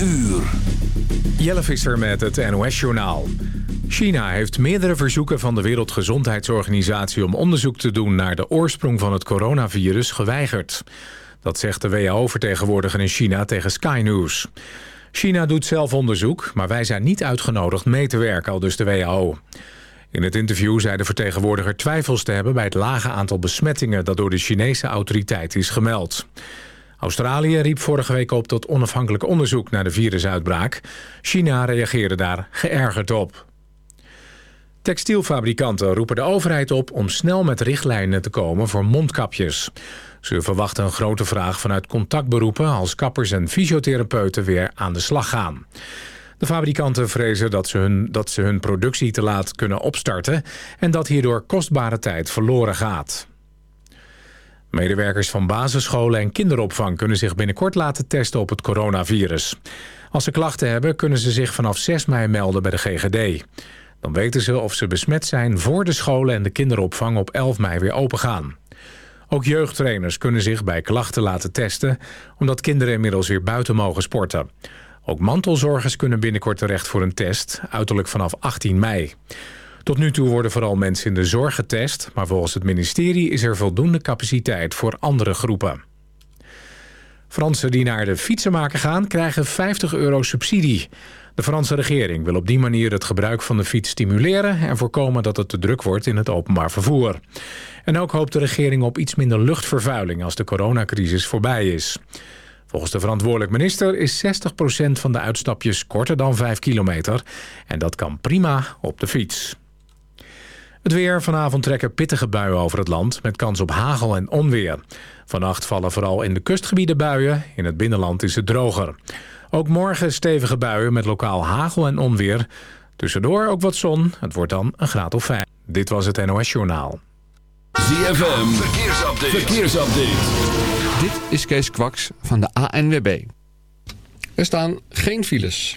uur. Jelle Visser met het NOS-journaal. China heeft meerdere verzoeken van de Wereldgezondheidsorganisatie... om onderzoek te doen naar de oorsprong van het coronavirus geweigerd. Dat zegt de WHO-vertegenwoordiger in China tegen Sky News. China doet zelf onderzoek, maar wij zijn niet uitgenodigd mee te werken, al dus de WHO. In het interview zei de vertegenwoordiger twijfels te hebben... bij het lage aantal besmettingen dat door de Chinese autoriteit is gemeld. Australië riep vorige week op tot onafhankelijk onderzoek naar de virusuitbraak. China reageerde daar geërgerd op. Textielfabrikanten roepen de overheid op om snel met richtlijnen te komen voor mondkapjes. Ze verwachten een grote vraag vanuit contactberoepen als kappers en fysiotherapeuten weer aan de slag gaan. De fabrikanten vrezen dat ze, hun, dat ze hun productie te laat kunnen opstarten... en dat hierdoor kostbare tijd verloren gaat. Medewerkers van basisscholen en kinderopvang kunnen zich binnenkort laten testen op het coronavirus. Als ze klachten hebben, kunnen ze zich vanaf 6 mei melden bij de GGD. Dan weten ze of ze besmet zijn voor de scholen en de kinderopvang op 11 mei weer opengaan. Ook jeugdtrainers kunnen zich bij klachten laten testen... omdat kinderen inmiddels weer buiten mogen sporten. Ook mantelzorgers kunnen binnenkort terecht voor een test, uiterlijk vanaf 18 mei. Tot nu toe worden vooral mensen in de zorg getest... maar volgens het ministerie is er voldoende capaciteit voor andere groepen. Fransen die naar de fietsenmaker gaan krijgen 50 euro subsidie. De Franse regering wil op die manier het gebruik van de fiets stimuleren... en voorkomen dat het te druk wordt in het openbaar vervoer. En ook hoopt de regering op iets minder luchtvervuiling... als de coronacrisis voorbij is. Volgens de verantwoordelijk minister is 60% van de uitstapjes korter dan 5 kilometer. En dat kan prima op de fiets. Het weer. Vanavond trekken pittige buien over het land... met kans op hagel en onweer. Vannacht vallen vooral in de kustgebieden buien. In het binnenland is het droger. Ook morgen stevige buien met lokaal hagel en onweer. Tussendoor ook wat zon. Het wordt dan een graad of 5. Dit was het NOS Journaal. ZFM. Verkeersupdate. Verkeersupdate. Dit is Kees Kwaks van de ANWB. Er staan geen files.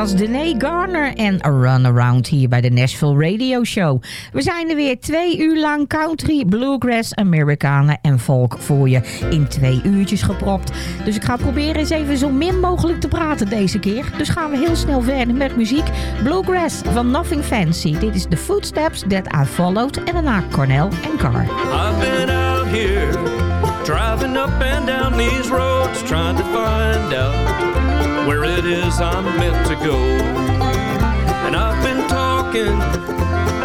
Was Dene Garner en Run Around hier bij de Nashville Radio Show. We zijn er weer twee uur lang country, bluegrass, Amerikanen en folk voor je in twee uurtjes gepropt. Dus ik ga proberen eens even zo min mogelijk te praten deze keer. Dus gaan we heel snel verder met muziek. Bluegrass van Nothing Fancy. Dit is The Footsteps That I Followed en daarna Cornell en Carr. I've been out here driving up and down these roads trying to find out where it is I'm meant to go. And I've been talking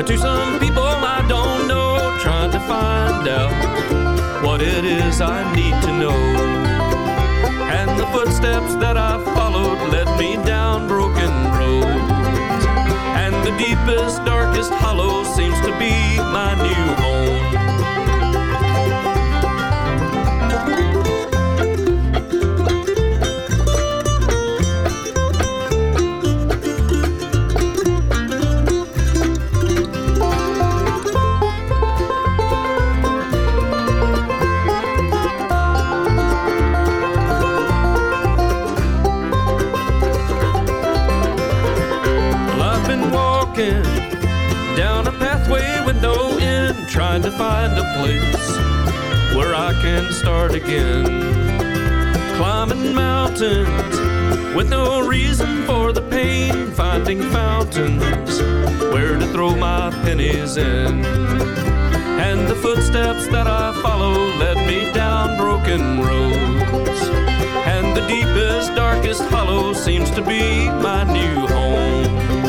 to some people I don't know, trying to find out what it is I need to know. And the footsteps that I followed led me down broken roads. And the deepest, darkest hollow seems to be my new home. Trying to find a place where I can start again. Climbing mountains with no reason for the pain, finding fountains where to throw my pennies in. And the footsteps that I follow led me down broken roads. And the deepest, darkest hollow seems to be my new home.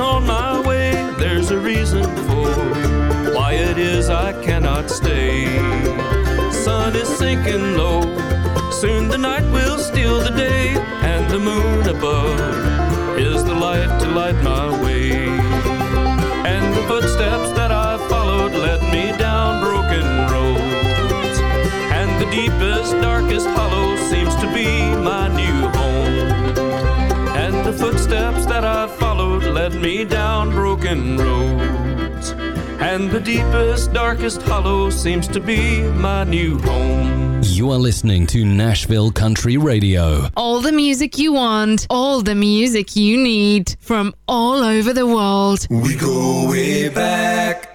On my way. There's a reason for why it is I cannot stay. Sun is sinking low. Soon the night will steal the day, and the moon above is the light to light my way. And the footsteps that I followed led me down broken roads. And the deepest, darkest hollow seems to be my new home. And the footsteps that I led me down broken roads. And the deepest, darkest hollow seems to be my new home. You are listening to Nashville Country Radio. All the music you want, all the music you need from all over the world. We go way back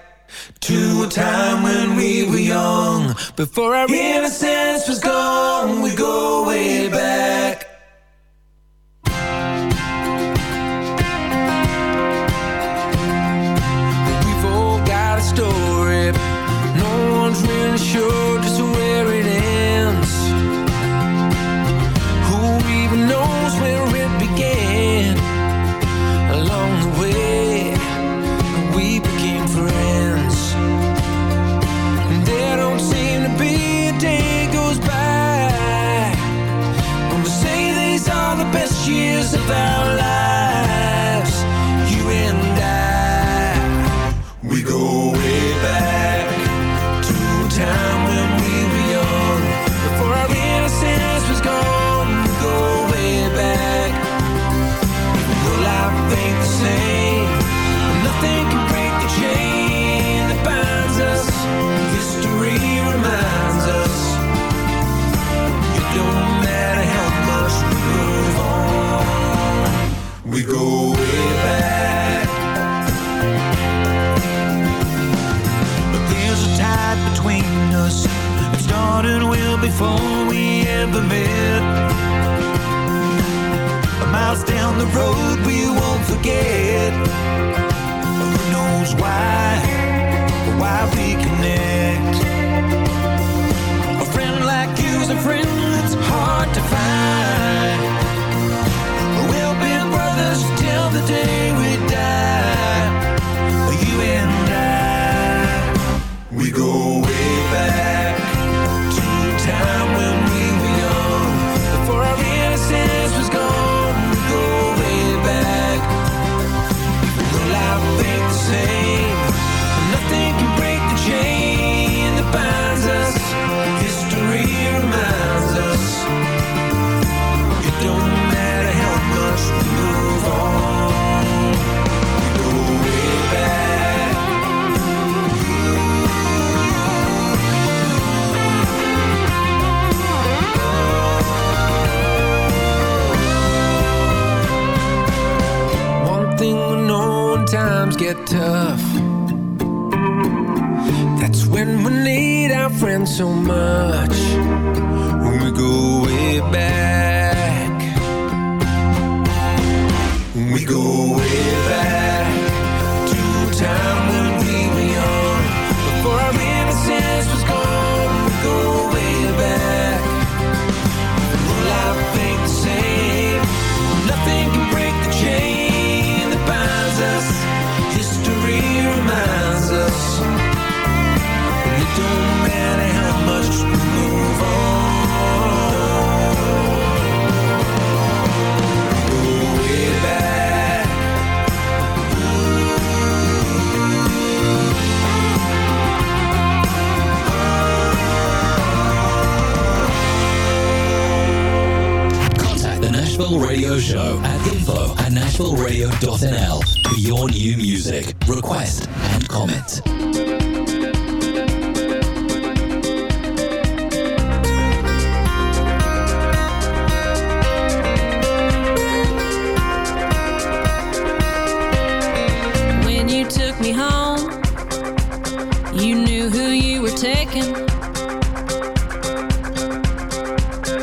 to a time when we were young. Before our innocence was gone,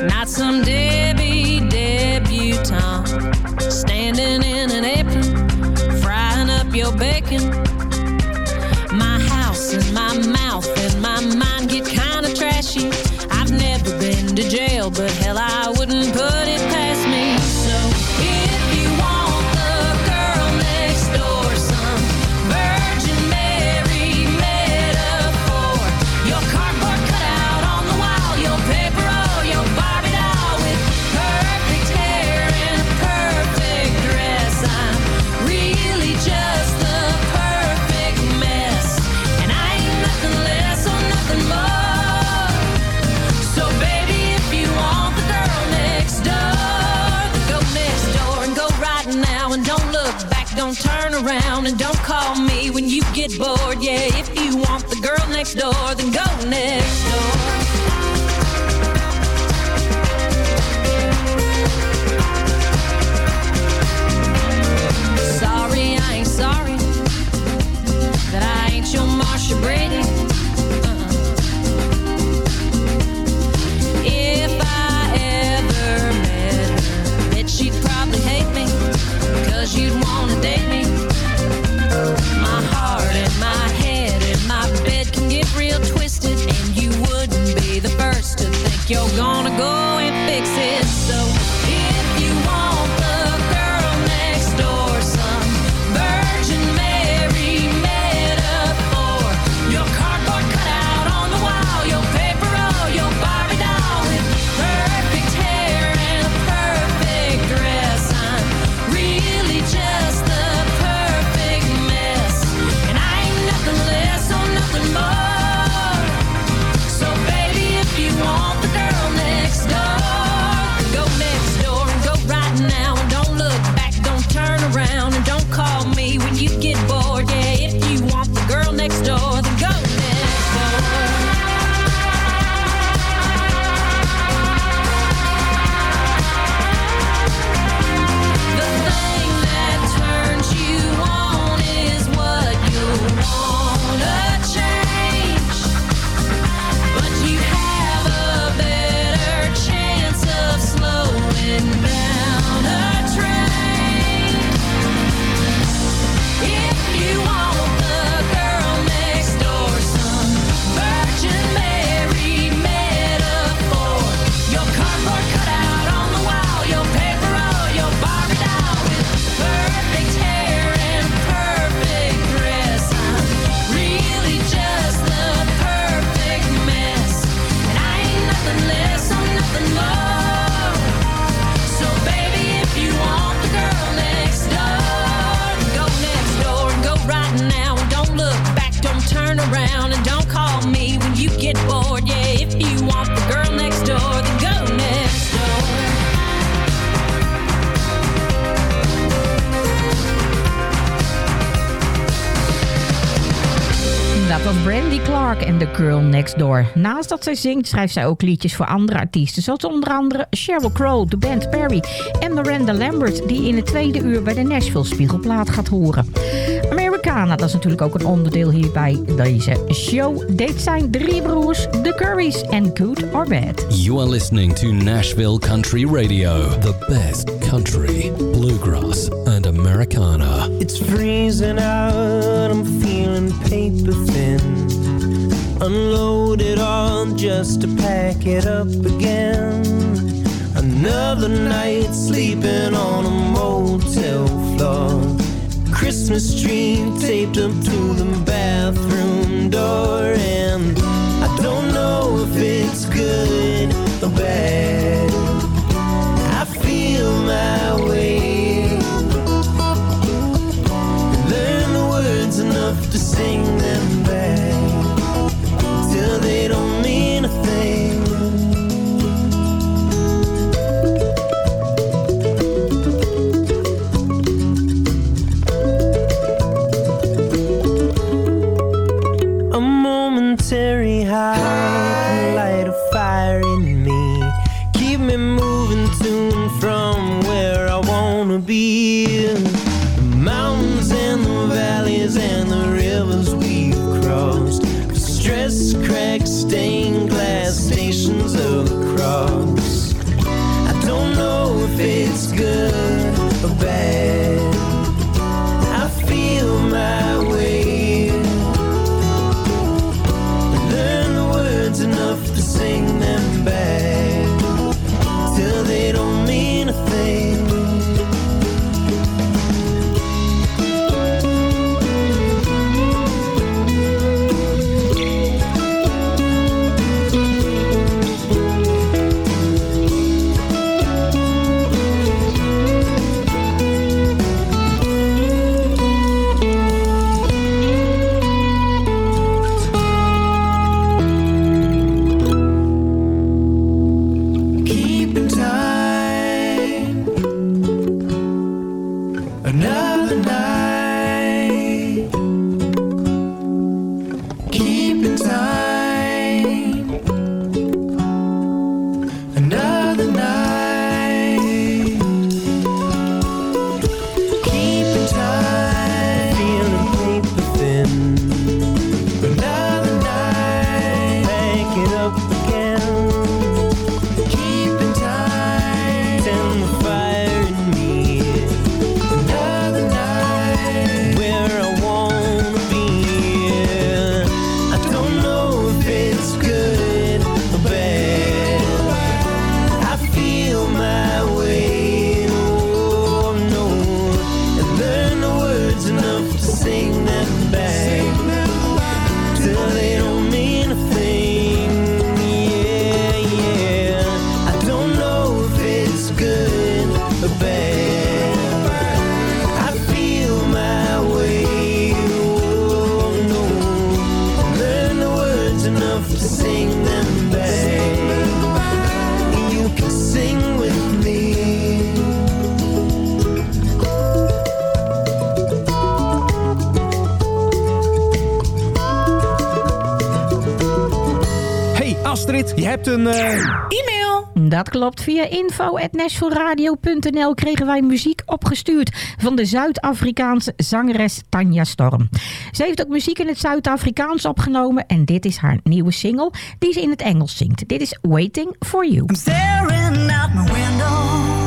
Not some Debbie debutante. Standing in an apron, frying up your bacon. naast door. Naast dat zij zingt, schrijft zij ook liedjes voor andere artiesten. Zoals onder andere Sheryl Crow, de band Perry en Miranda Lambert... die in het tweede uur bij de Nashville Spiegelplaat gaat horen. Americana, dat is natuurlijk ook een onderdeel hierbij deze show. Dit zijn drie broers, The Curries en Good or Bad. You are listening to Nashville Country Radio. The best country, bluegrass and Americana. It's freezing out, I'm feeling paper thin. Unload it all just to pack it up again. Another night sleeping on a motel floor. Christmas tree taped up to the bathroom door. And I don't know if it's good or bad. I feel my way. Learn the words enough to sing them Dat klopt. Via info.nashvilleradio.nl kregen wij muziek opgestuurd van de Zuid-Afrikaanse zangeres Tanja Storm. Ze heeft ook muziek in het Zuid-Afrikaans opgenomen en dit is haar nieuwe single die ze in het Engels zingt. Dit is Waiting for You. Staring out my window,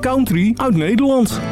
country uit Nederland.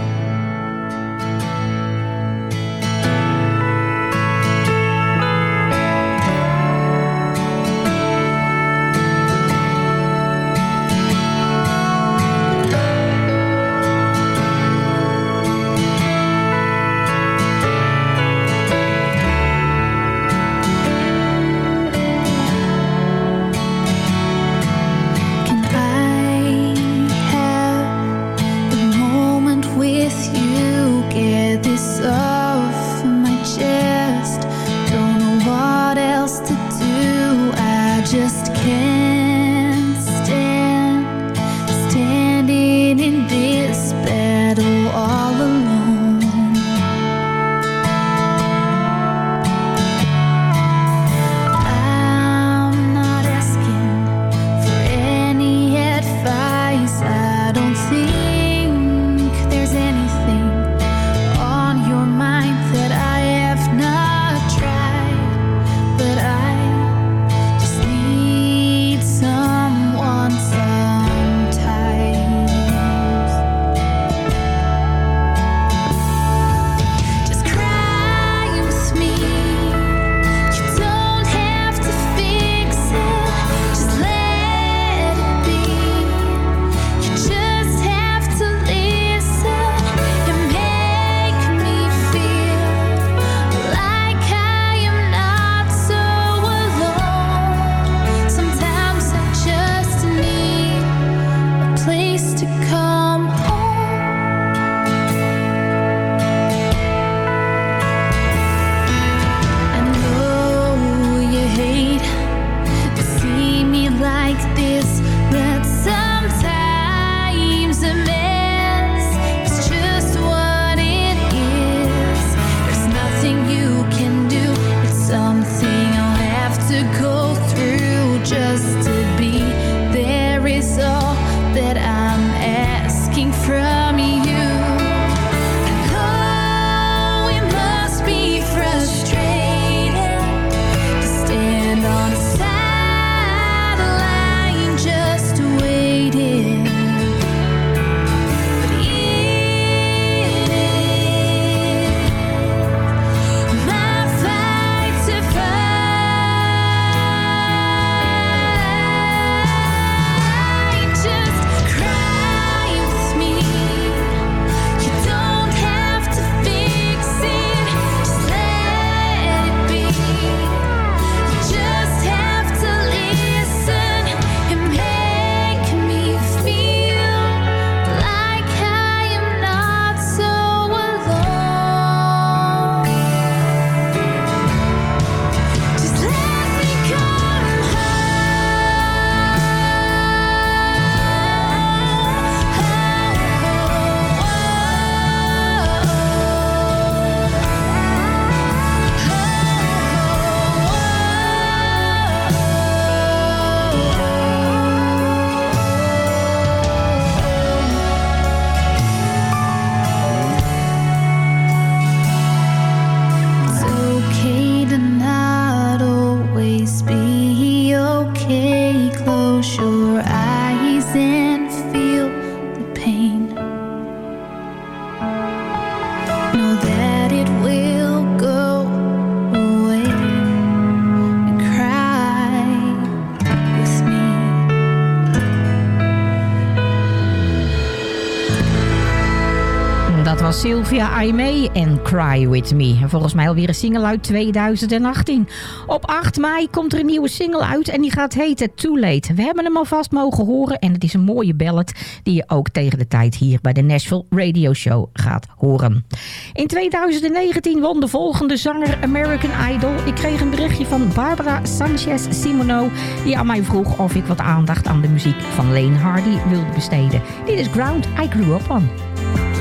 Cry With Me. En volgens mij alweer een single uit 2018. Op 8 mei komt er een nieuwe single uit en die gaat heten Too Late. We hebben hem alvast mogen horen en het is een mooie ballad... die je ook tegen de tijd hier bij de Nashville Radio Show gaat horen. In 2019 won de volgende zanger American Idol. Ik kreeg een berichtje van Barbara Sanchez Simoneau... die aan mij vroeg of ik wat aandacht aan de muziek van Lane Hardy wilde besteden. Dit is Ground I Grew Up On.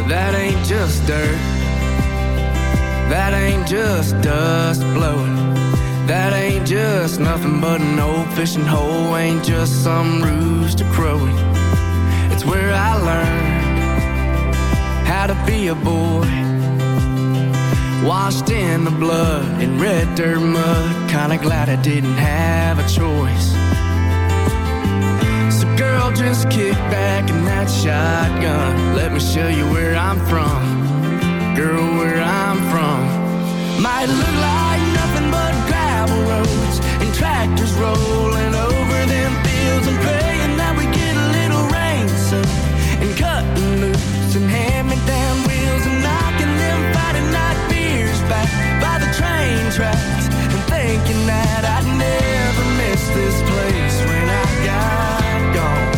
That ain't just. That ain't just dust blowing. That ain't just nothing but an old fishing hole. Ain't just some rooster crowing. It's where I learned how to be a boy. Washed in the blood in red dirt mud. Kinda glad I didn't have a choice. So girl, just kick back in that shotgun. Let me show you where I'm from. Girl, where I'm from. Might look like nothing but gravel roads and tractors rolling over them fields and praying that we get a little rain soon. And cutting loose and hammering down wheels and knocking them Friday night beers back by the train tracks and thinking that I'd never miss this place when I got gone.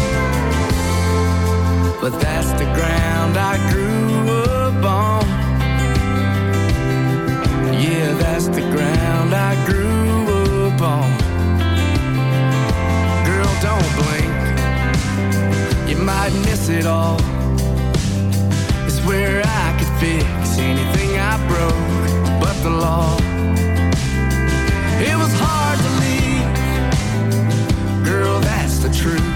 But that's the ground I grew up on. The ground I grew up on. Girl, don't blink. You might miss it all. It's where I could fix anything I broke, but the law. It was hard to leave. Girl, that's the truth.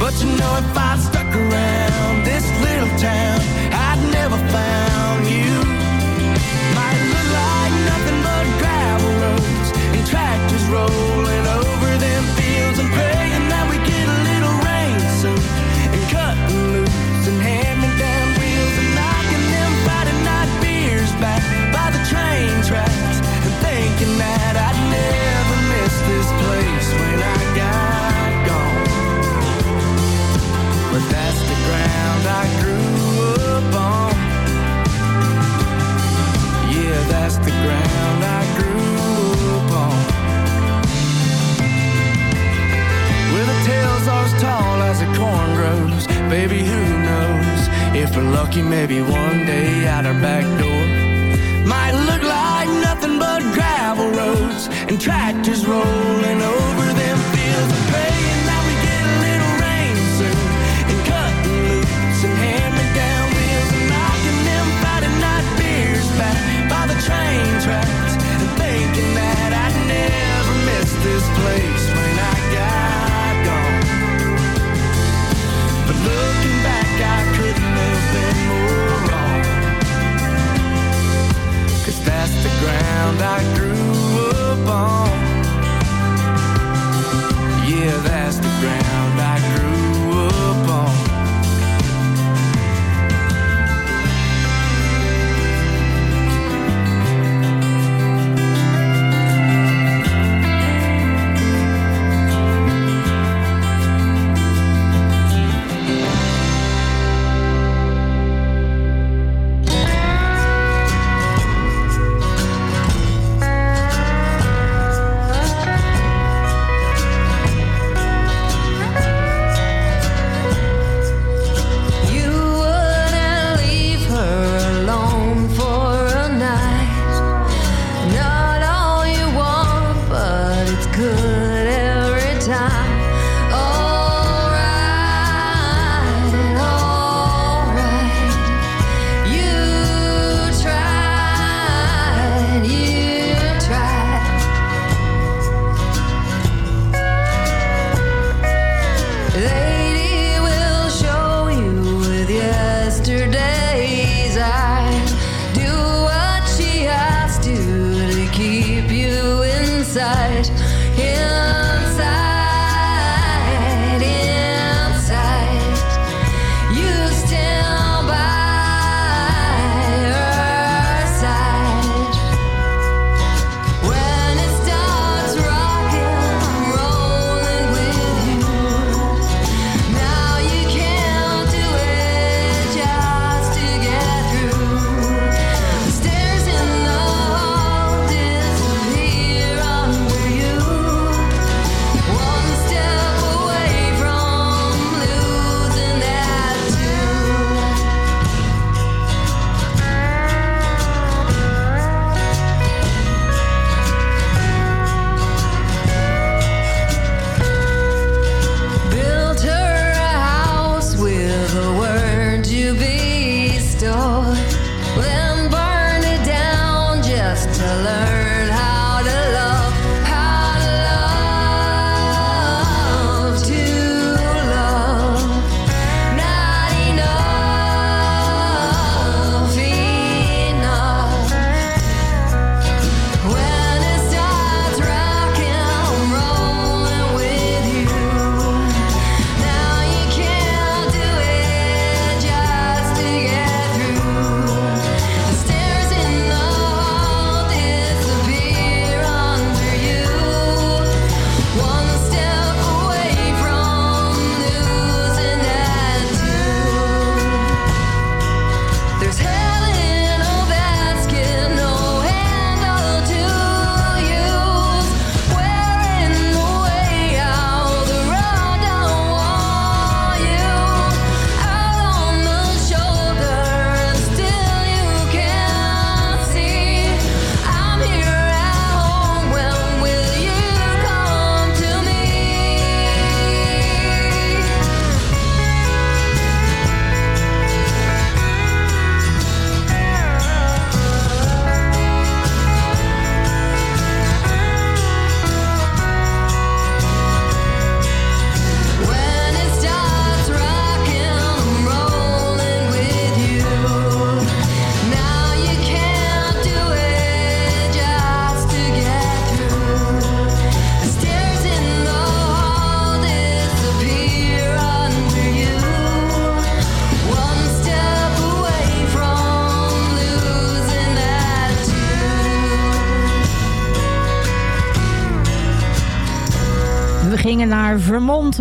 But you know if I'd stuck around this little town, I'd never found you. Like nothing but gravel roads and tractors rolling over them fields and praying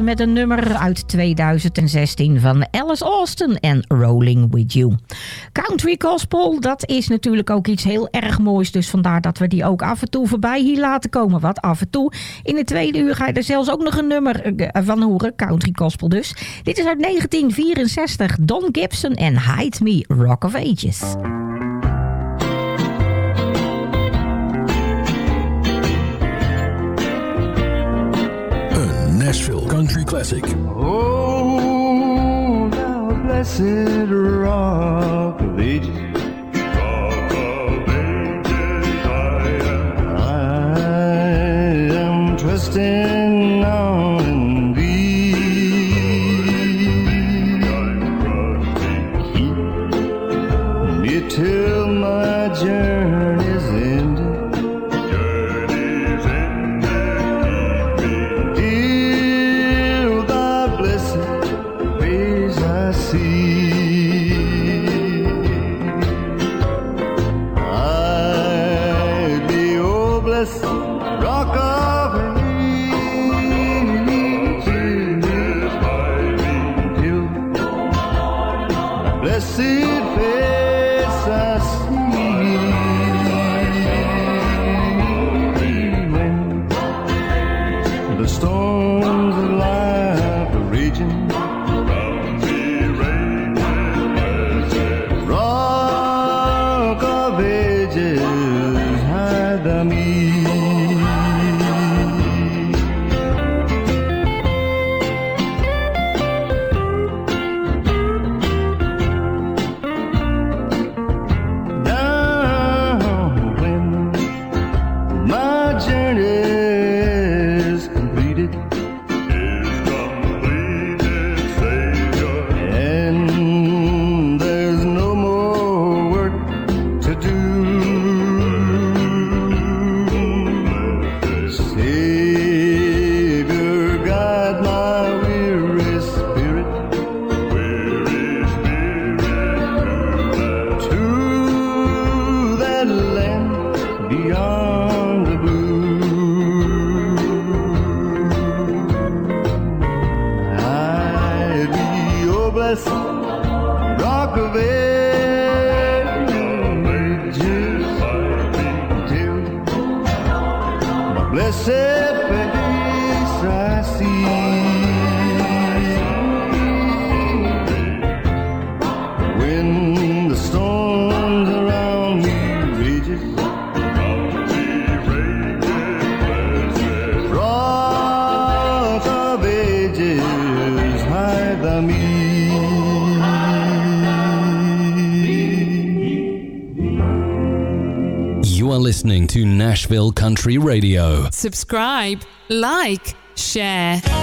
met een nummer uit 2016 van Alice Austin en Rolling With You. Country Gospel, dat is natuurlijk ook iets heel erg moois. Dus vandaar dat we die ook af en toe voorbij hier laten komen. Wat af en toe. In de tweede uur ga je er zelfs ook nog een nummer eh, van horen. Country Gospel dus. Dit is uit 1964. Don Gibson en Hide Me Rock of Ages. Classic. Oh, thou blessed Country Radio. Subscribe, like, share.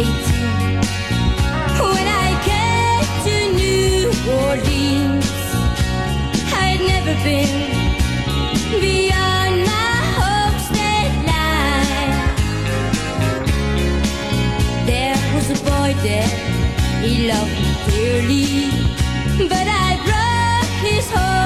When I came to New Orleans. I'd never been beyond my home state line. There was a boy there, he loved me dearly, but I broke his heart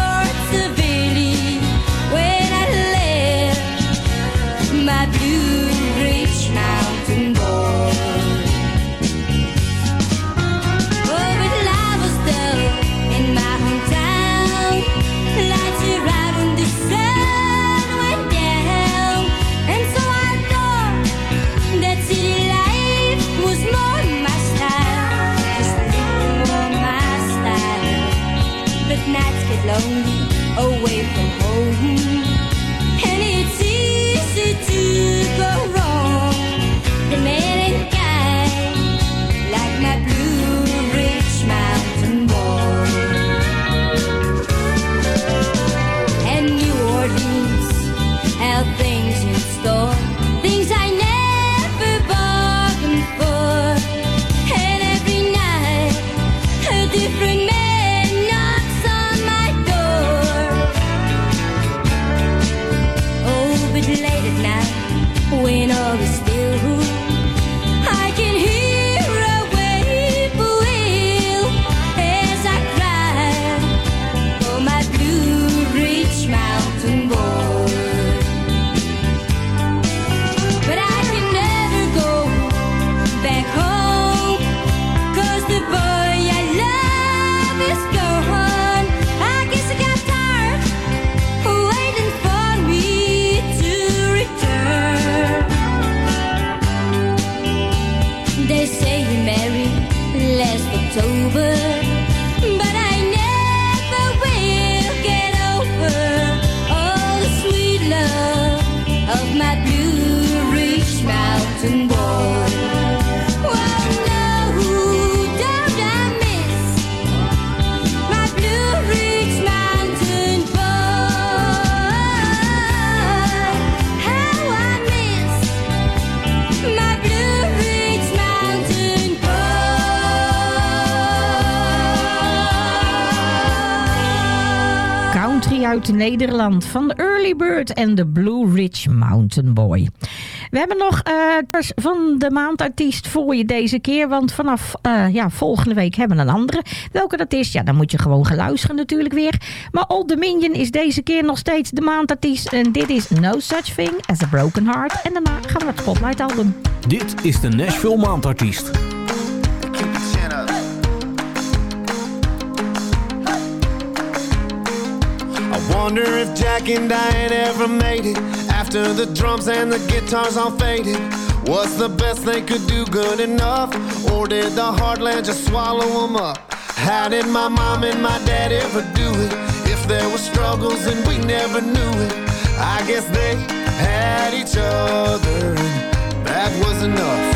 Nederland van de Early Bird en de Blue Ridge Mountain Boy. We hebben nog dus van de maandartiest voor je deze keer. Want vanaf eh, ja, volgende week hebben we een andere. Welke dat is, ja, dan moet je gewoon gaan luisteren natuurlijk weer. Maar Old Dominion is deze keer nog steeds de maandartiest. En dit is No Such Thing as a Broken Heart. En daarna gaan we het Spotlight album. Dit is de Nashville Maandartiest. Wonder if Jack and Diane ever made it after the drums and the guitars all faded. Was the best they could do good enough, or did the heartland just swallow them up? How did my mom and my dad ever do it? If there were struggles and we never knew it, I guess they had each other, and that was enough.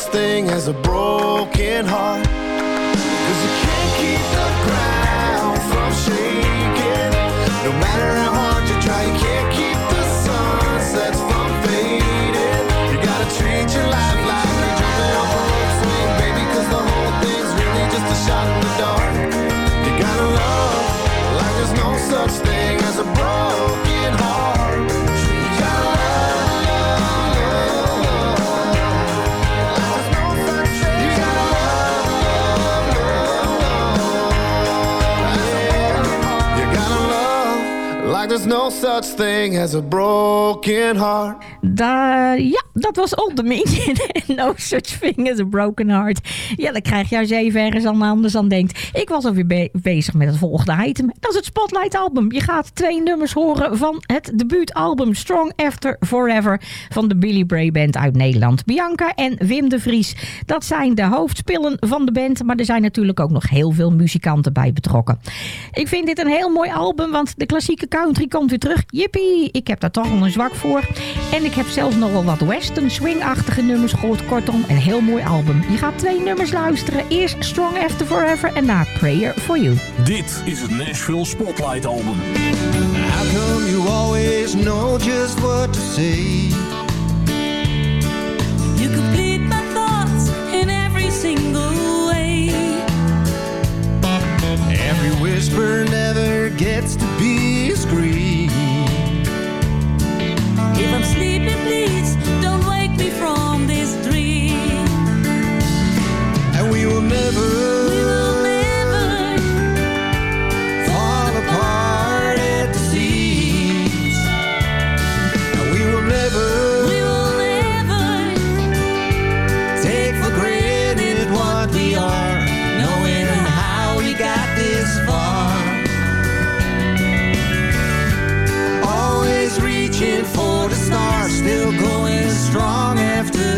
Such thing as a broken heart. Cause you can't keep the ground from shaking. No matter how hard no such thing as a broken heart. Da, ja, dat was Old Dominion. no such thing as a broken heart. Ja, dan krijg je als even ergens aan anders aan denkt. Ik was alweer be- bezig met het volgende item. Dat is het Spotlight album. Je gaat twee nummers horen van het debuutalbum Strong After Forever van de Billy Bray Band uit Nederland. Bianca en Wim de Vries. Dat zijn de hoofdspillen van de band. Maar er zijn natuurlijk ook nog heel veel muzikanten bij betrokken. Ik vind dit een heel mooi album, want de klassieke country komt weer terug. Jippie, ik heb daar toch wel een zwak voor. En ik heb zelfs nog wel wat western swing-achtige nummers gehoord. Kortom, een heel mooi album. Je gaat twee nummers luisteren. Eerst Strong After Forever en na Prayer For You. Dit is het Nashville Spotlight Album. How come you always know just what to say? You complete my thoughts in every single way. Every whisper never gets to be a scream. If I'm sleeping, please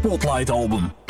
Spotlight album.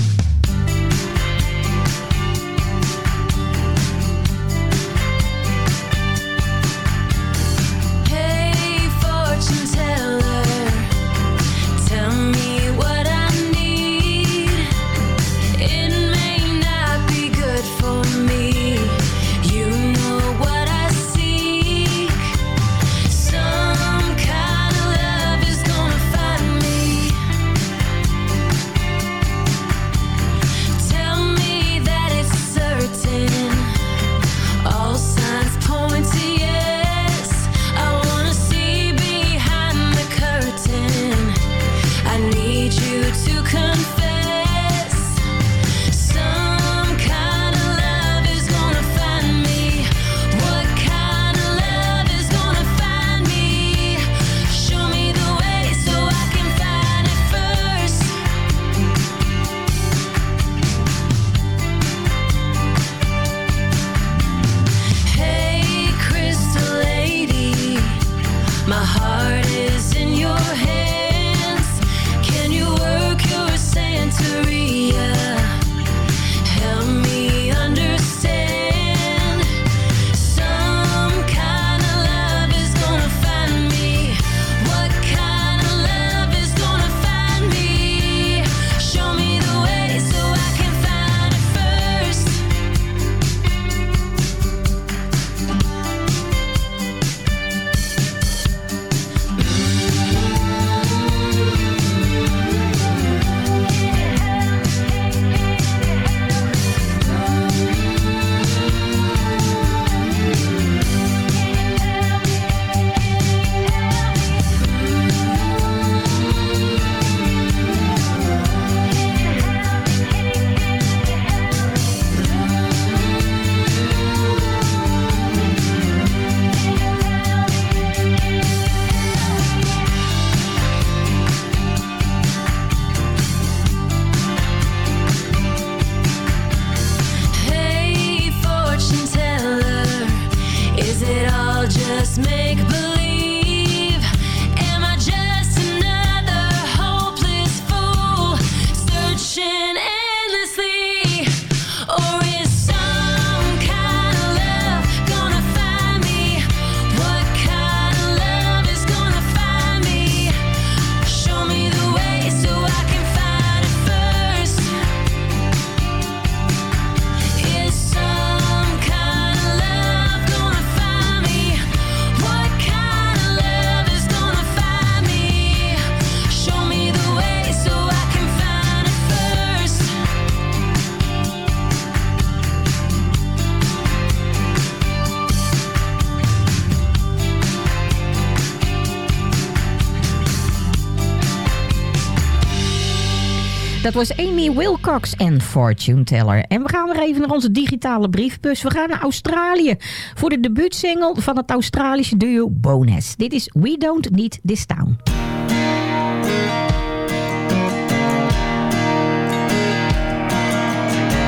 Dat was Amy Wilcox en Fortune Teller. En we gaan weer even naar onze digitale briefbus. We gaan naar Australië voor de debuutsingle van het Australische duo Bones. Dit is We Don't Need This Town.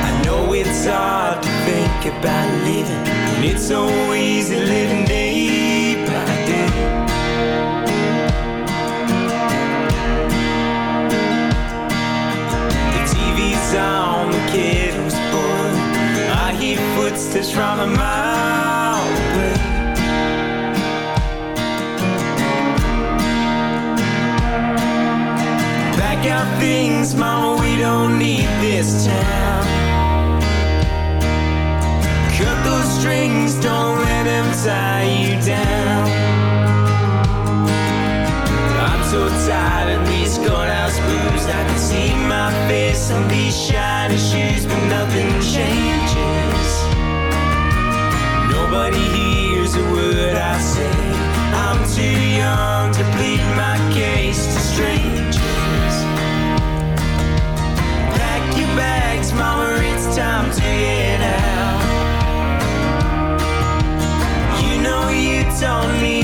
I know it's hard to think about it's so easy living On, the kid was born. I hear footsteps from a mile away. Pack our things, mama, we don't need this town. Cut those strings, don't let them tie you down. I'm so tired I can see my face on these shiny shoes, but nothing changes. Nobody hears a word I say. I'm too young to plead my case to strangers. Pack your bags, mama, it's time to get out. You know you don't need